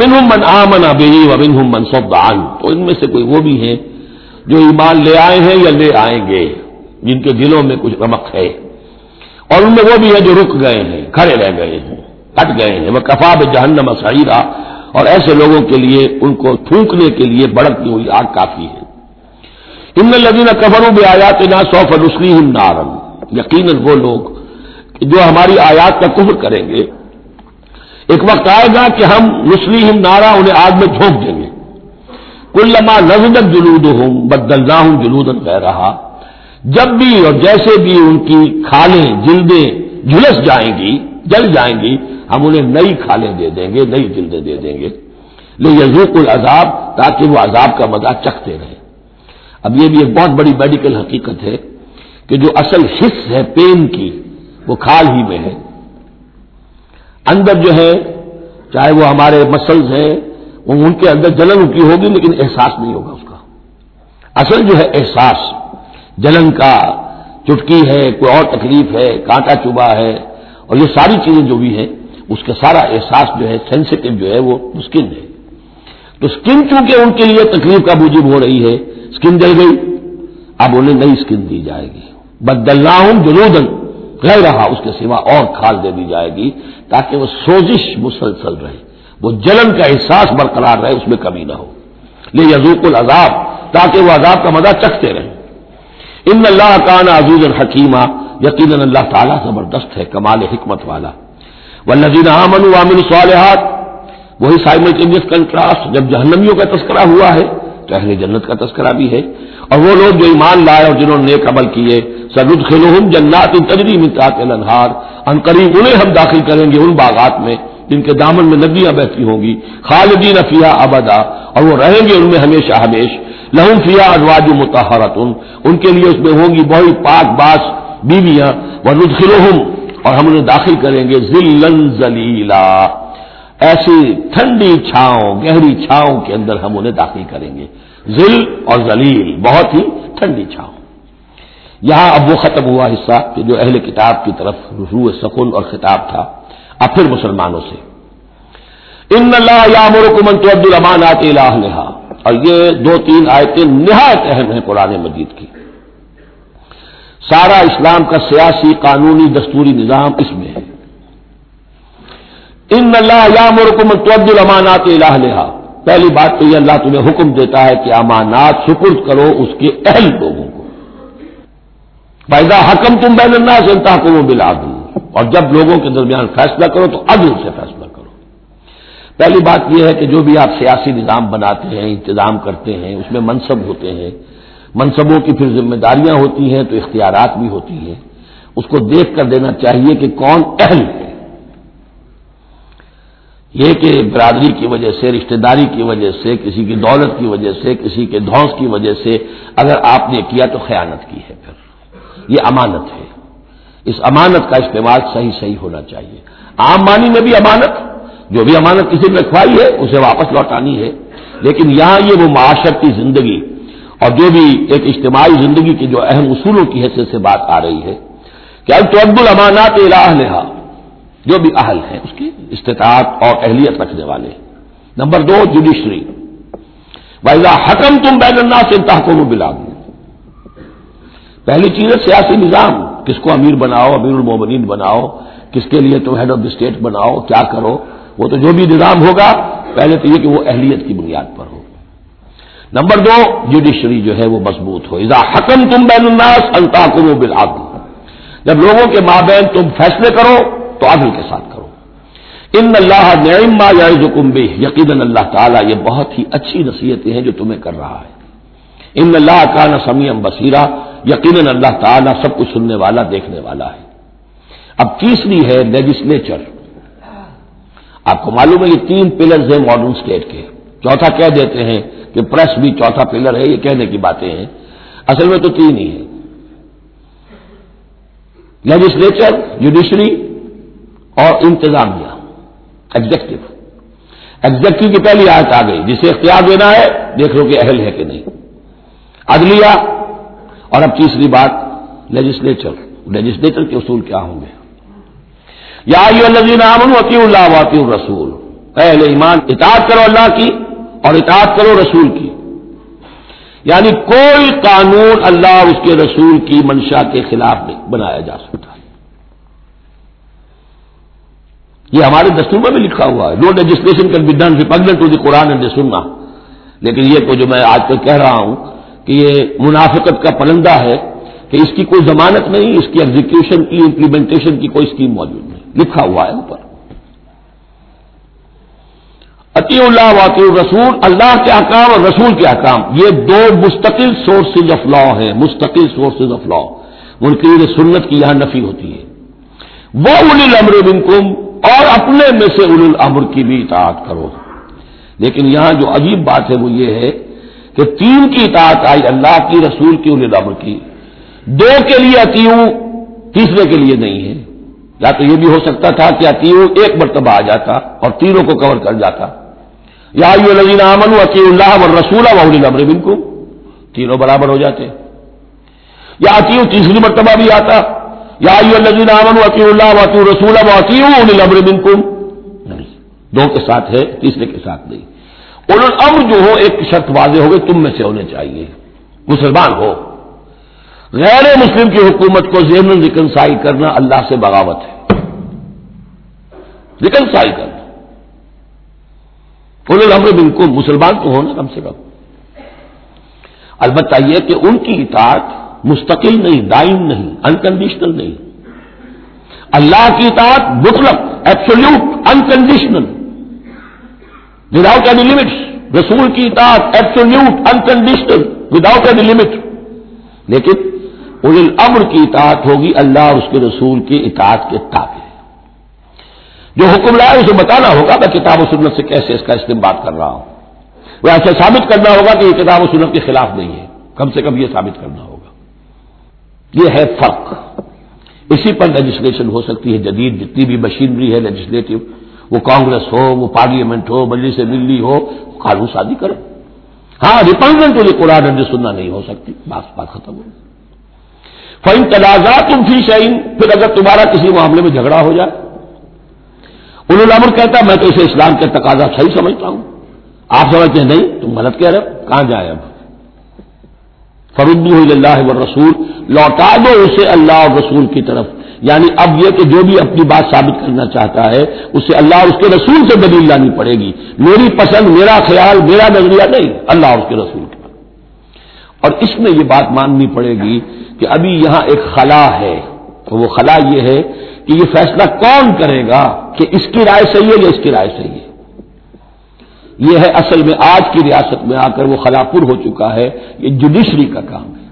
منہم من آمن بہی و منہم من صدعان تو ان میں سے کوئی وہ بھی ہیں جو ایمان لے آئے ہیں یا لے آئیں گے، جن کے دلوں میں کچھ رمق ہے۔ اور ان میں وہ بھی ہیں جو رک گئے ہیں، کھڑے رہ گئے ہیں، ہٹ گئے ہیں۔ وہ کفاب جہنم سعیرہ اور ایسے لوگوں کے لیے، ان کو تھونکنے کے لیے بڑھتی ہوئی آگ کافی ہے۔ ان لدین قبروں میں آیات نا سوف نسلیم نارم یقیناً وہ لوگ جو ہماری آیات کا کفر کریں گے ایک وقت آئے گا کہ ہم مسلم نارا انہیں آگ میں جھونک دیں گے۔ کل لما نزد جلود ہوں بدلنا ہوں جلود کہہ رہا جب بھی اور جیسے بھی ان کی کھالیں، جلدیں جھلس جائیں گی، جل جائیں گی، ہم انہیں نئی کھالیں دے دیں گے، نئی جلدیں دے دیں گے۔ لے یزوق العذاب، تاکہ وہ عذاب کا مزہ چکھتے رہیں۔ اب یہ بھی ایک بہت بڑی میڈیکل حقیقت ہے کہ جو اصل حص ہے، پین کی، وہ کھال ہی میں ہے۔ اندر جو ہے چاہے وہ ہمارے مسلز ہیں، وہ ان کے اندر جلن کی ہوگی، لیکن احساس نہیں ہوگا اس کا۔ اصل جو ہے احساس، جلن کا چٹکی ہے، کوئی اور تکلیف ہے، کانٹا چبا ہے، اور یہ ساری چیزیں جو بھی ہیں، اس کا سارا احساس جو ہے سینسٹو جو ہے، وہ اسکن ہے۔ تو اسکن چونکہ ان کے لیے تکلیف کا موجب ہو رہی ہے اسکن جل گئی، اب انہیں نئی اسکن دی جائے گی۔ بدلنا ہوں جلودن۔ غیر رہا اس کے سوا اور کھال دے دی جائے گی تاکہ وہ سوزش مسلسل رہے۔ وہ جلن کا احساس برقرار رہے، اس میں کمی نہ ہو۔ لے یزوق العذاب، تاکہ وہ عذاب کا مزہ چکھتے رہیں۔ ان اللہ کان عزوز الحکیمہ یقیناً اللہ تعالیٰ زبردست ہے، کمال حکمت والا۔ و نذین امن عامن صالحات وہی سائمل کنٹراسٹ جب جہنمیوں کا تذکرہ ہوا ہے، تو اہل جنت کا تذکرہ بھی ہے۔ اور وہ لوگ جو ایمان لائے اور جنہوں نے نیک عمل کیے سرد خلوم جنات تجری متاط النہار ان قریب انہیں ہم داخل کریں گے ان باغات میں جن کے دامن میں ندیاں بہتی ہوں گی۔ خالدین فیا ابدا۔ اور وہ رہیں گے ان میں ہمیشہ ہمیش۔ لہم فیا ازواج متحرت ان کے لیے اس میں ہوں گی بہت پاک باس بیویاں۔ وہ ردخلوہم اور ہم انہیں داخل کریں گے ذلن زلیلا ایسی ٹھنڈی چھاؤں، گہری چھاؤں کے اندر ہم انہیں داخل کریں گے۔ ذل اور ذلیل، بہت ہی ٹھنڈی چھاؤں۔ یہاں اب وہ ختم ہوا حصہ کہ جو اہل کتاب کی طرف روح سکون اور خطاب تھا، اب پھر مسلمانوں سے۔ ان اللہ یا مرکمن تو عبد الرمان اور یہ دو تین آیتیں نہایت اہم ہیں قرآن مجید کی۔ سارا اسلام کا سیاسی، قانونی، دستوری نظام اس میں ہے۔ ان اللہ یا مرکمن تو عبد الرمانات الہ پہلی بات تو یہ اللہ تمہیں حکم دیتا ہے کہ امانات سپرد کرو اس کے اہل لوگوں کو۔ پیدا حکم تم بین اللہ سے کو بلا دوں اور جب لوگوں کے درمیان فیصلہ کرو تو عدل سے فیصلہ کرو۔ پہلی بات یہ ہے کہ جو بھی آپ سیاسی نظام بناتے ہیں، انتظام کرتے ہیں، اس میں منصب ہوتے ہیں۔ منصبوں کی پھر ذمہ داریاں ہوتی ہیں تو اختیارات بھی ہوتی ہیں۔ اس کو دیکھ کر دینا چاہیے کہ کون اہل ہے۔ یہ کہ برادری کی وجہ سے، رشتہ داری کی وجہ سے، کسی کی دولت کی وجہ سے، کسی کے دھوس کی وجہ سے اگر آپ نے کیا تو خیانت کی ہے پھر۔ یہ امانت ہے۔ اس امانت کا استعمال صحیح صحیح ہونا چاہیے۔ عام مانی میں بھی امانت، جو بھی امانت کسی نے رکھوائی ہے، اسے واپس لوٹانی ہے۔ لیکن یہاں یہ وہ معاشرتی زندگی اور جو بھی ایک اجتماعی زندگی کے جو اہم اصولوں کی حیثیت سے بات آ رہی ہے کہ اب تو عبد الامانات الہ جو بھی اہل ہیں، اس کی استطاعت اور اہلیت رکھنے والے نمبر دو، جوڈیشری۔ بھائی حکم تم بین اللہ سے تحکم بلا پہلی چیز ہے سیاسی نظام، کس کو امیر بناؤ، امیر المومنین بناؤ، کس کے لیے تم ہیڈ آف دی اسٹیٹ بناؤ، کیا کرو۔ وہ تو جو بھی نظام ہوگا، پہلے تو یہ کہ وہ اہلیت کی بنیاد پر ہو۔ نمبر دو، جوڈیشری جو ہے وہ مضبوط ہو۔ اذا حکم تم بین الناس الطاق بالعدل۔ جب لوگوں کے مابین تم فیصلے کرو تو عدل کے ساتھ کرو۔ ان اللہ نعما یا بھی یقین اللہ تعالیٰ یہ بہت ہی اچھی نصیحتیں ہیں جو تمہیں کر رہا ہے۔ ان اللہ کا نہ سمیم بصیرہ یقیناً اللہ تعالیٰ سب کچھ سننے والا، دیکھنے والا ہے۔ اب تیسری ہے لیجسلیچر آپ کو معلوم ہے یہ تین پلرز ہیں ماڈرن اسٹیٹ کے۔ چوتھا کہہ دیتے ہیں کہ پریس بھی چوتھا پلر ہے، یہ کہنے کی باتیں ہیں۔ اصل میں تو تین ہی ہے لیجسلیچر جوڈیشری اور انتظامیہ ایگزیکٹو ایگزیکٹو کی پہلی آیت آ گئی، جسے اختیار دینا ہے، دیکھ لو کہ اہل ہے کہ نہیں۔ عدلیہ، اور اب تیسری بات لیجسلیچر لیجسلیچر کے اصول کیا ہوں گے؟ یا امن وطی اللہ واطی الرسول۔ اہل ایمان، اطاعت کرو اللہ کی اور اطاعت کرو رسول کی۔ یعنی کوئی قانون اللہ اس کے رسول کی منشا کے خلاف نہیں بنایا جا سکتا۔ یہ ہمارے دستور میں بھی لکھا ہوا ہے۔ No legislation can be done repugnant to the Quran and سننا لیکن یہ تو جو میں آج کل کہہ رہا ہوں کہ یہ منافقت کا پرندہ ہے کہ اس کی کوئی ضمانت نہیں، اس کی ایگزیکشن کی امپلیمنٹیشن کی کوئی اسکیم موجود نہیں۔ لکھا ہوا ہے اوپر۔ عطی اللہ واقع رسول اللہ کے احکام اور رسول کے احکام۔ یہ دو مستقل سورسز آف لا ہیں، مستقل سورسز آف لا منقرین سنت کی یہاں نفی ہوتی ہے۔ وہ ال الامر بنکم اور اپنے میں سے ال الامر کی بھی اطاعت کرو۔ لیکن یہاں جو عجیب بات ہے وہ یہ ہے کہ تین کی اطاعت آئی اللہ کی، رسول کی ال الامر کی۔ دو کے لیے اتیوں تیسرے کے لیے نہیں ہے۔ یا تو یہ بھی ہو سکتا تھا کہ اتیوں ایک مرتبہ آ جاتا اور تینوں کو کور کر جاتا۔ یا لذین امن عطی اللہ و رسول امر بن کو تینوں برابر ہو جاتے۔ یا اتیوں تیسری مرتبہ بھی آتا۔ یا لذین امن عطی اللہ وطی رسول و امر بن کو نہیں. دو کے ساتھ ہے، تیسرے کے ساتھ نہیں. اور جو ہو، ایک شرط واضح ہو گئی، تم میں سے ہونے چاہیے۔ مسلمان ہو۔ غیر مسلم کی حکومت کو ذہن ریکنسائی کرنا اللہ سے بغاوت ہے۔ ریکنسائی کرنا۔ انہوں نے بالکل مسلمان تو ہونا کم سے کم۔ البتہ یہ کہ ان کی اطاعت مستقل نہیں، دائم نہیں انکنڈیشنل نہیں۔ اللہ کی اطاعت مطلق absolute unconditional without any limit رسول کی اطاعت absolute unconditional without any limit لیکن الامر کی اطاعت ہوگی اللہ اور اس کے رسول کی اطاعت کے تابع۔ جو حکم لائے اسے بتانا ہوگا میں کتاب و سنت سے کیسے اس کا استعمال کر رہا ہوں۔ وہ ایسا ثابت کرنا ہوگا کہ یہ کتاب و سنت کے خلاف نہیں ہے۔ کم سے کم یہ ثابت کرنا ہوگا۔ یہ ہے فرق. اسی پر لیجسلیشن ہو سکتی ہے، جدید جتنی بھی مشینری ہے لیجسلیٹو وہ کانگریس ہو، وہ پارلیمنٹ ہو، مجلس ملی ہو، قانون شادی کرے ہاں ریپرزینٹ قرآن سننا نہیں ہو سکتی، بات بات ختم ہو فائن تنازع تم فی شعین پھر اگر تمہارا کسی معاملے میں جھگڑا ہو جائے الامر کہتا میں تو اسے اسلام کے تقاضا صحیح سمجھتا ہوں. آپ سمجھتے ہیں، نہیں، تم غلط کہہ رہے ہو، کہاں جائے اب؟ فرد اللہ و رسول لوٹا دو اسے اللہ اور رسول کی طرف۔ یعنی اب یہ کہ جو بھی اپنی بات ثابت کرنا چاہتا ہے، اسے اللہ اور اس کے رسول سے دلیل لانی پڑے گی۔ میری پسند، میرا خیال، میرا نظریہ نہیں، اللہ اور اس کے رسول کا اور اس میں یہ بات ماننی پڑے گی کہ ابھی یہاں ایک خلا ہے۔ تو وہ خلا یہ ہے کہ یہ فیصلہ کون کرے گا کہ اس کی رائے صحیح ہے یا اس کی رائے صحیح ہے؟ یہ ہے اصل میں آج کی ریاست میں آ کر وہ خلاپور ہو چکا ہے، یہ جوڈیشری کا کام ہے۔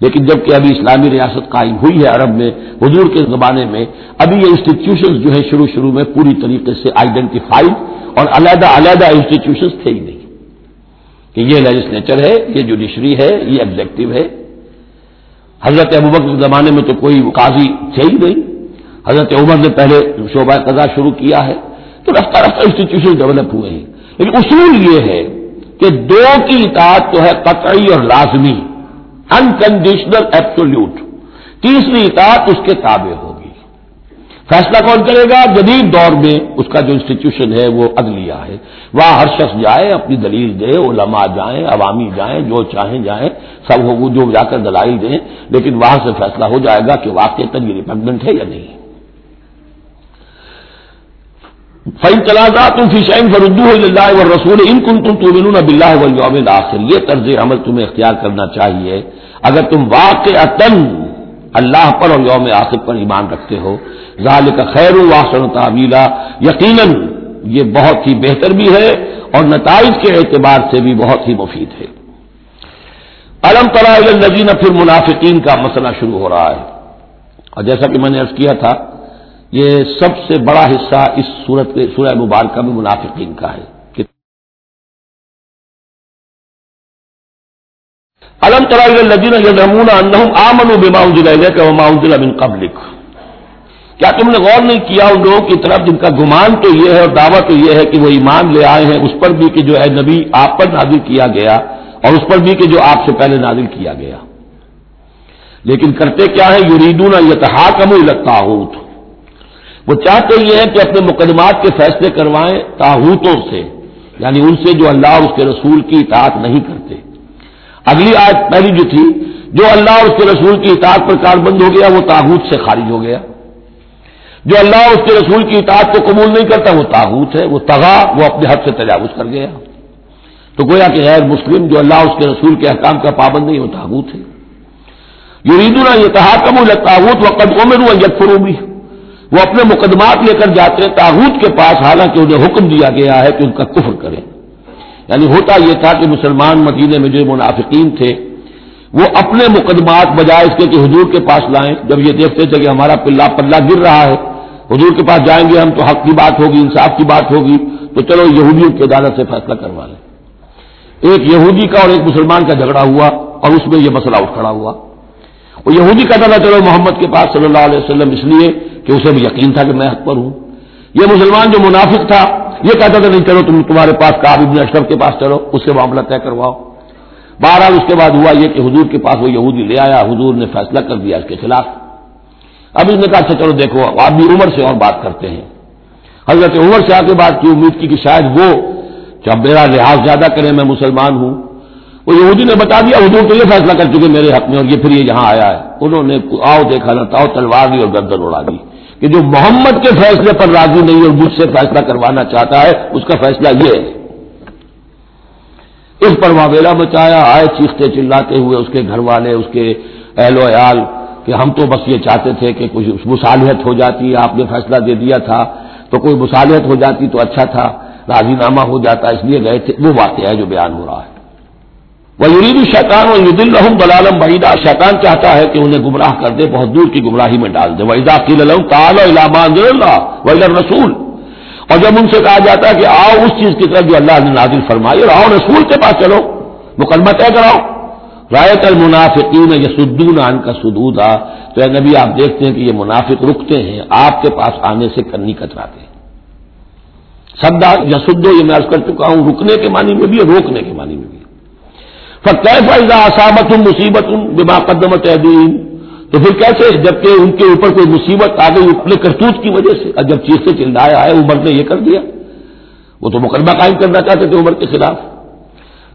لیکن جبکہ ابھی اسلامی ریاست قائم ہوئی ہے عرب میں، حضور کے زمانے میں، ابھی یہ انسٹیٹیوشن جو ہے شروع شروع میں پوری طریقے سے آئیڈینٹیفائڈ اور علیحدہ علیحدہ انسٹیٹیوشن تھے ہی نہیں۔ کہ یہ لیجسلیچر ہے، یہ جوڈیشری ہے، یہ ایگزیکٹو ہے۔ حضرت ابوبکر کے زمانے میں تو کوئی قاضی تھے ہی نہیں۔ حضرت عمر نے پہلے شعبہ قضا شروع کیا ہے۔ تو رفتہ رفتہ انسٹیٹیوشن ڈیولپ ہوئے ہیں لیکن اصول یہ ہے کہ دو کی اطاعت تو ہے قطعی اور لازمی انکنڈیشنل ایپسولوٹ تیسری اطاعت اس کے تابع ہوگی۔ فیصلہ کون کرے گا؟ جدید دور میں اس کا جو انسٹیٹیوشن ہے وہ عدلیہ ہے۔ وہاں ہر شخص جائے، اپنی دلیل دے، علماء جائیں، عوامی جائیں، جو چاہیں جائیں، سب ہو جو جا کر دلائل دیں، لیکن وہاں سے فیصلہ ہو جائے گا کہ واقع یہ ریپنڈنٹ ہے یا نہیں۔ فن تنازع تم فیشین فردو اللہ و رسول ان کن تم تو بلون اب آخر یہ طرز عمل تمہیں اختیار کرنا چاہیے۔ اگر تم واقع اللہ پر اور یوم آصف پر ایمان رکھتے ہو ظال کا خیر واسن تعبیلا یقیناً یہ بہت ہی بہتر بھی ہے اور نتائج کے اعتبار سے بھی بہت ہی مفید ہے۔ علم النزین پھر منافقین کا مسئلہ شروع ہو رہا ہے۔ اور جیسا کہ میں نے عرض کیا تھا یہ سب سے بڑا حصہ اس صورت سورہ مبارکہ میں منافقین کا ہے۔ الم قبلک۔ کیا تم نے غور نہیں کیا ان لوگوں کی طرف جن کا گمان تو یہ ہے اور دعویٰ تو یہ ہے کہ وہ ایمان لے آئے ہیں، اس پر بھی کہ جو ہے نبی آپ پر نازل کیا گیا اور اس پر بھی کہ جو آپ سے پہلے نازل کیا گیا۔ لیکن کرتے کیا ہے یریدون یتہا کم لگتا وہ چاہتے یہ ہیں کہ اپنے مقدمات کے فیصلے کروائیں تاحوتوں سے یعنی ان سے جو اللہ اور اس کے رسول کی اطاعت نہیں کرتے۔ اگلی آج پہلی جو تھی، جو اللہ اور اس کے رسول کی اطاعت پر کار بند ہو گیا، وہ تاحوت سے خارج ہو گیا۔ جو اللہ اور اس کے رسول کی اطاعت کو قبول نہیں کرتا، وہ تاحوت ہے، وہ تغا، وہ اپنے حد سے تجاوز کر گیا۔ تو گویا کہ غیر مسلم جو اللہ اس کے رسول کے احکام کا پابند نہیں، وہ تاحوت ہے۔ یہ یہ کہا کم تاحوت و قد عمر ہوا بھی وہ اپنے مقدمات لے کر جاتے ہیں تاحود کے پاس، حالانکہ انہیں حکم دیا گیا ہے کہ ان کا کفر کریں۔ یعنی ہوتا یہ تھا کہ مسلمان مدینے میں جو منافقین تھے، وہ اپنے مقدمات بجائے اس کے کہ حضور کے پاس لائیں۔ جب یہ دیکھتے تھے کہ ہمارا پلہ پلہ گر رہا ہے، حضور کے پاس جائیں گے ہم تو حق کی بات ہوگی، انصاف کی بات ہوگی، تو چلو یہودیوں کی عدالت سے فیصلہ کروا لیں۔ ایک یہودی کا اور ایک مسلمان کا جھگڑا ہوا اور اس میں یہ مسئلہ اٹھ کھڑا ہوا۔ وہ یہودی کہتا تھا، چلو محمد کے پاس صلی اللہ علیہ وسلم، اس لیے کہ اسے بھی یقین تھا کہ میں حق پر ہوں۔ یہ مسلمان جو منافق تھا، یہ کہتا تھا، نہیں چلو، تم تمہارے پاس کاب ابن اشرف کے پاس چلو، اس سے معاملہ طے کرواؤ۔ بہرحال اس کے بعد ہوا یہ کہ حضور کے پاس وہ یہودی لے آیا، حضور نے فیصلہ کر دیا اس کے خلاف۔ اب اس نے کہا اچھا چلو دیکھو آپ بھی عمر سے اور بات کرتے ہیں۔ حضرت عمر سے آ کے بات کی، امید کی کہ شاید وہ جب میرا لحاظ زیادہ کرے میں مسلمان ہوں۔ وہ یہودی نے بتا دیا، حضور تو یہ فیصلہ کر چکے، میرے حق میں، اور یہ پھر یہ یہاں آیا ہے۔ انہوں نے، آؤ دیکھا نہ تاؤ تلوار دی اور گردن اڑا دی۔ کہ جو محمد کے فیصلے پر راضی نہیں اور مجھ سے فیصلہ کروانا چاہتا ہے، اس کا فیصلہ یہ ہے۔ اس پر واویلا بچایا آئے چیختے چلاتے ہوئے اس کے گھر والے، اس کے اہل و عیال کہ ہم تو بس یہ چاہتے تھے کہ کچھ مصالحت ہو جاتی، آپ نے فیصلہ دے دیا تھا، تو کوئی مصالحت ہو جاتی تو اچھا تھا، راضی نامہ ہو جاتا، اس لیے گئے تھے۔ وہ واقعہ ہے جو بیان ہو رہا ہے۔ وہ یورید شیطان اور ید الرحم بلالم بعیدہ شیطان چاہتا ہے کہ انہیں گمراہ کر دے، بہت دور کی گمراہی میں ڈال دے۔ وحیدہ کی کال علام اللہ رسول اور جب ان سے کہا جاتا ہے کہ آؤ اس چیز کی طرف جو اللہ نے نازل فرمائی، اور آؤ رسول کے پاس چلو۔ مقدمہ طے کراؤ۔ رایت المنافقین یسدون عن کا سدود آ تو اے نبی آپ دیکھتے ہیں کہ یہ منافق رکتے ہیں، آپ کے پاس آنے سے کرنی کتراتے ہیں۔ سدا یسدو، یہ میں عرض کر چکا ہوں، رکنے کے معنی میں بھی اور روکنے کے معنی میں بھی۔ فیضا آسامت ہوں مصیبت ہوں بما قدمت دین تو پھر کیسے جبکہ ان کے اوپر کوئی مصیبت آ گئی اپنے کرتوت کی وجہ سے؟ جب چیز سے چلایا ہے عمر نے یہ کر دیا۔ وہ تو مقدمہ قائم کرنا چاہتے تھے عمر کے خلاف۔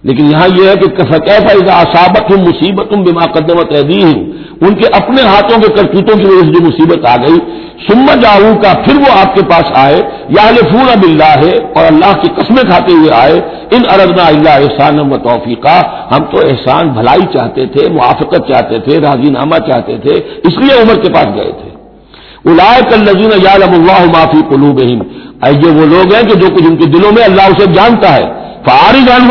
لیکن یہاں یہ ہے کہ فیضا آسابت ہوں مصیبت ہوں بما قدمت دین ان کے اپنے ہاتھوں کے کرتوتوں کی وجہ سے جو مصیبت آ گئی سما جاؤ کا پھر وہ آپ کے پاس آئے یا لفون اب اللہ ہے اور اللہ کی قسمیں کھاتے ہوئے آئے، ان ارگنا اللہ احسان و توفیقہ ہم تو احسان، بھلائی چاہتے تھے، موافقت چاہتے تھے راضی نامہ چاہتے تھے، اس لیے عمر کے پاس گئے تھے۔ الائے کل نظین یالم اللہ معافی قلوب یہ وہ لوگ ہیں کہ جو کچھ ان کے دلوں میں اللہ اسے جانتا ہے فاری جان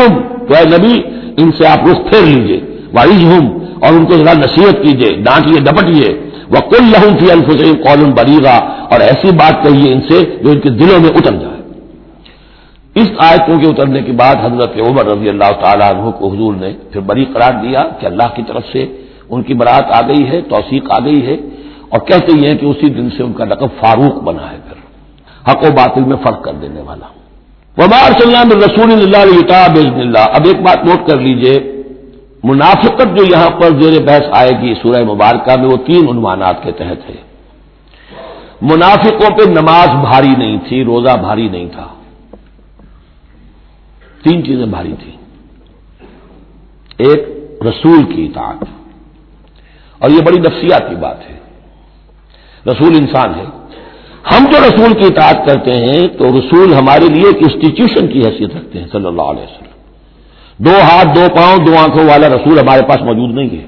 تو اے نبی، ان سے آپ رخ پھیر لیجیے وائز ہوں اور ان کو ذرا نصیحت کیجیے ڈانٹیے، ڈپٹیے۔ وہ کل لہوں کی الفسین قول بریغا اور ایسی بات کہیے ان سے جو ان کے دلوں میں اتر جائے۔ اس آیتوں کے اترنے کے بعد حضرت عمر رضی اللہ تعالیٰ عنہ کو حضور نے پھر بری قرار دیا کہ اللہ کی طرف سے ان کی برات آ گئی ہے، توثیق آ گئی ہے، اور کہتے ہیں کہ اسی دن سے ان کا لقب فاروق بنا ہے پھر۔ حق و باطل میں فرق کر دینے والا۔ وبار صلی اللہ رسول اللہ اللہ اب ایک بات نوٹ کر لیجیے، منافقت جو یہاں پر زیر بحث آئے گی سورہ مبارکہ میں وہ تین عنوانات کے تحت ہے۔ منافقوں پہ نماز بھاری نہیں تھی، روزہ بھاری نہیں تھا۔ تین چیزیں بھاری تھیں۔ ایک، رسول کی اطاعت۔ اور یہ بڑی نفسیاتی بات ہے۔ رسول انسان ہے۔ ہم جو رسول کی اطاعت کرتے ہیں تو رسول ہمارے لیے ایک انسٹیٹیوشن کی حیثیت رکھتے ہیں، صلی اللہ علیہ وسلم۔ دو ہاتھ، دو پاؤں، دو آنکھوں والا رسول ہمارے پاس موجود نہیں ہے۔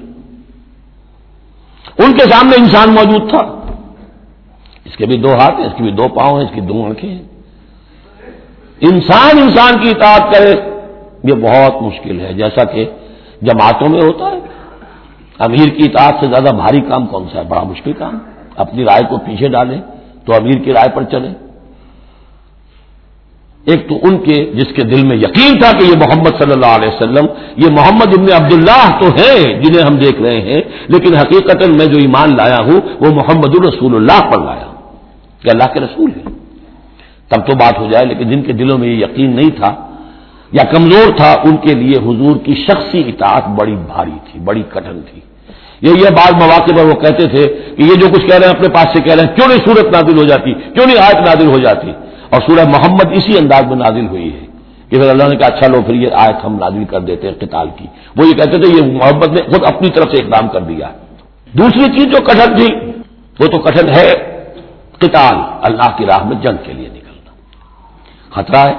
ان کے سامنے انسان موجود تھا۔ اس کے بھی دو ہاتھ ہیں، اس کی بھی دو پاؤں ہیں، اس کی دو آنکھیں ہیں۔ انسان انسان کی اطاعت کرے، یہ بہت مشکل ہے۔ جیسا کہ جماعتوں میں ہوتا ہے، امیر کی اطاعت سے زیادہ بھاری کام کون سا ہے؟ بڑا مشکل کام۔ اپنی رائے کو پیچھے ڈالیں۔ تو امیر کی رائے پر چلیں۔ ایک تو ان کے جس کے دل میں یقین تھا کہ یہ محمد صلی اللہ علیہ وسلم، یہ محمد ابن عبداللہ تو ہیں جنہیں ہم دیکھ رہے ہیں، لیکن حقیقت میں جو ایمان لایا ہوں، وہ محمد الرسول اللہ پر لایا۔ ہوں کہ اللہ کے رسول ہے تب تو بات ہو جائے، لیکن جن کے دلوں میں یہ یقین نہیں تھا یا کمزور تھا، ان کے لیے حضور کی شخصی اطاعت بڑی بھاری تھی، بڑی کٹن تھی۔ یہ یہ بعض مواقع پر وہ کہتے تھے کہ یہ جو کچھ کہہ رہے ہیں اپنے پاس سے کہہ رہے ہیں، کیوں نہیں صورت نازل ہو جاتی؟ کیوں نہیں آیت نازل ہو جاتی؟ اور سورہ محمد اسی انداز میں نازل ہوئی ہے کہ پھر اللہ نے کہا اچھا لو، پھر یہ آیت ہم نازل کر دیتے ہیں قتال کی۔ وہ یہ کہتے تھے، یہ محمد نے خود اپنی طرف سے اقدام کر دیا۔ دوسری چیز جو کٹن تھی، وہ تو کٹن ہے قتال۔ اللہ کی راہ میں جنگ کے لیے نکلنا۔ خطرہ ہے۔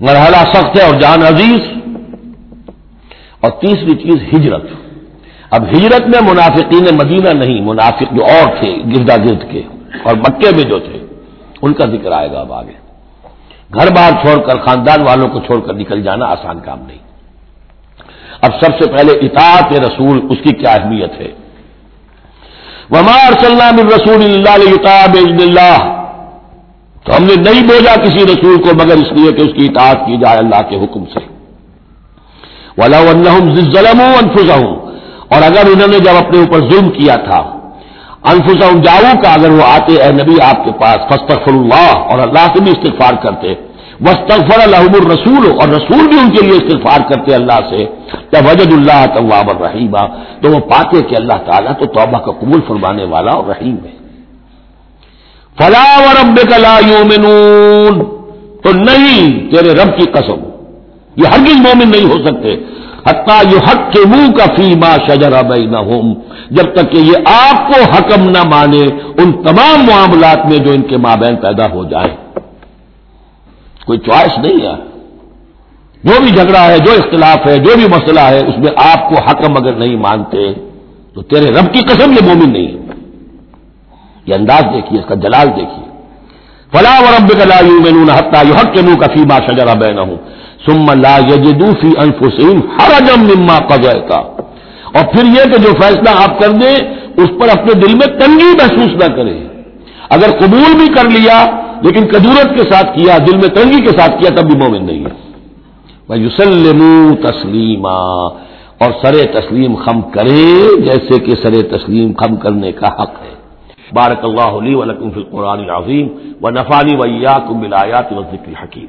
مرحلہ سخت ہے اور جان عزیز۔ اور تیسری چیز ہجرت۔ اب ہجرت میں منافقین مدینہ نہیں، منافق جو اور تھے گردا گرد کے اور مکے میں جو تھے، ان کا ذکر آئے گا اب آگے۔ گھر بار چھوڑ کر، خاندان والوں کو چھوڑ کر نکل جانا آسان کام نہیں۔ اب سب سے پہلے اطاعت رسول، اس کی کیا اہمیت ہے؟ ومار صلی رسول اللہ اللہ تو ہم نے نہیں بوجھا کسی رسول کو، مگر اس لیے کہ اس کی اطاعت کی جائے اللہ کے حکم سے۔ ظلم انفسا ہوں اور اگر انہوں نے جب اپنے اوپر ظلم کیا تھا انفسا جاؤ کا اگر وہ آتے، اے نبی آپ کے پاس فستغفر اللہ، اور اللہ سے بھی استغفار کرتے۔ وسطفر الحم الرسول، اور رسول بھی ان کے لیے استغفار کرتے اللہ سے۔ جب وجد اللہ طواب الرحیمہ تو وہ پاتے کہ اللہ تعالیٰ تو توبہ کا قبول فرمانے والا اور رحیم ہے۔ فلاں رب لا یومنون تو نہیں تیرے رب کی قسم۔ یہ ہرگز مومن نہیں ہو سکتے۔ حتیٰ یہ حق کے منہ کا فیما شجرا بئی نہ جب تک کہ یہ آپ کو حکم نہ مانے ان تمام معاملات میں جو ان کے مابین پیدا ہو جائے۔ کوئی چوائس نہیں ہے۔ جو بھی جھگڑا ہے، جو اختلاف ہے، جو بھی مسئلہ ہے، اس میں آپ کو حکم اگر نہیں مانتے، تو تیرے رب کی قسم یہ مومن نہیں ہے۔ یہ انداز دیکھیے، اس کا جلال دیکھیے۔ فلاں و رب کا یوں حتہ یو حق کے منہ کا فیما شجرا بے نہ ہوں ثم لا یجدو انفسهم حرجا مما قضیتا۔ اور پھر یہ کہ جو فیصلہ آپ کر دیں، اس پر اپنے دل میں تنگی محسوس نہ کریں۔ اگر قبول بھی کر لیا، لیکن کدورت کے ساتھ کیا، دل میں تنگی کے ساتھ کیا، تب بھی مومن نہیں ہے۔ میں یوسلم تسلیما اور سر تسلیم خم کرے جیسے کہ سر تسلیم خم کرنے کا حق ہے۔ بارک اللہ علی ولکم فی القرآن العظیم۔ و نفانی ویا کم بلایات و ذکر حکیم